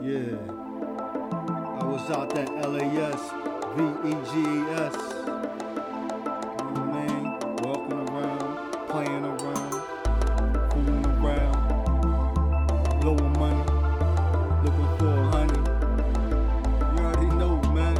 Yeah. I was out that LAS, V-E-G-E-S. You know what I mean? Walking around, playing around, fooling around, blowing money, looking for honey. You already know, man.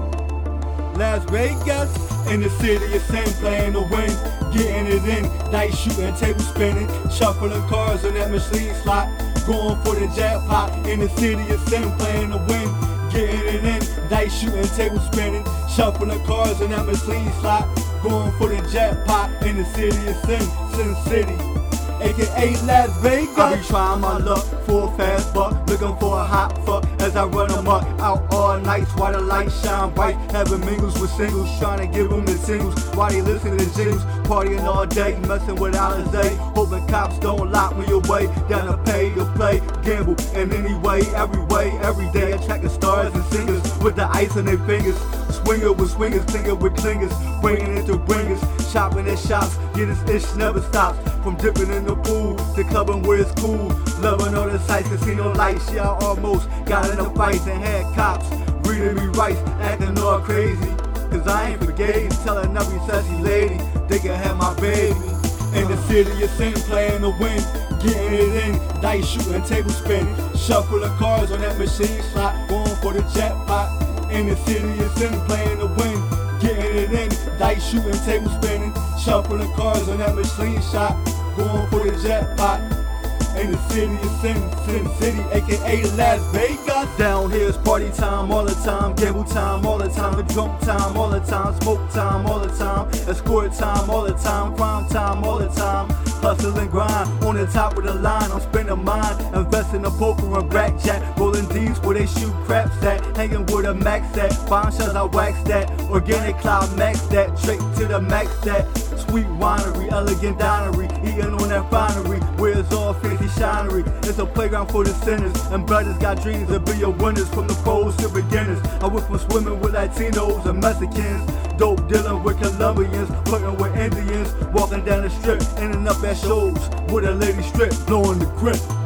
Las Vegas, in the city of sin, playing the win, getting it in, dice shooting, table spinning, shuffling cards on that machine slot. Going for the jackpot in the city of sin, playing to win. Getting it in, dice shooting, table spinning, shuffling the cards in that machine slot. Going for the jackpot in the city of sin, Sin City. AKA Las Vegas. I be trying my luck for a fast buck, looking for a hot fuck as I run them up. Out all nights while the lights shine bright, having mingles with singles, trying to give them the singles while they listen to jingles. Partying all day, messing with Alizé, hoping cops don't lock me away. Down to pay play, gamble in any way, every way, every day. Attracting stars and singers with the ice in their fingers. Swinger with swingers, clinger with clingers, bringing it to bringers. Shopping at shops, yeah, this ish never stops. From dipping in the pool to clubbing where it's cool. Loving all the sights, casino lights. Yeah, I almost got in a fight and had cops reading me rights, acting all crazy. Cause I ain't forgave, telling every sexy lady they can have my baby. In the city of sin, playing to win, getting it in, dice shooting, table spinning, shuffling cards on that machine slot, going for the jackpot. In the city of sin, playing to win, getting it in, dice shooting, table spinning, shuffling cards on that machine shot, going for the jackpot. In the city of sin, Sin City, aka Las Vegas. Down here is party time all the time, gamble time all the time, the drunk time all the time, smoke time all the time, escort time all the time, crime time all the time. Hustle and grind. On the top of the line. I'm spending mine, investing in poker and blackjack, rolling D's where they shoot craps at, hanging with a max at, fine shells I wax that, organic cloud max that, straight to the max that. Sweet winery, elegant dinery, eating on that finery, where it's all fancy shinery. It's a playground for the sinners, and brothers got dreams to be your winners. From the pros to beginners. I went from swimming with Latinos and Mexicans, dope dealing with Colombians, flirting with Indians, walking down the strip, ending up at shows with a lady strip, blowing the grip.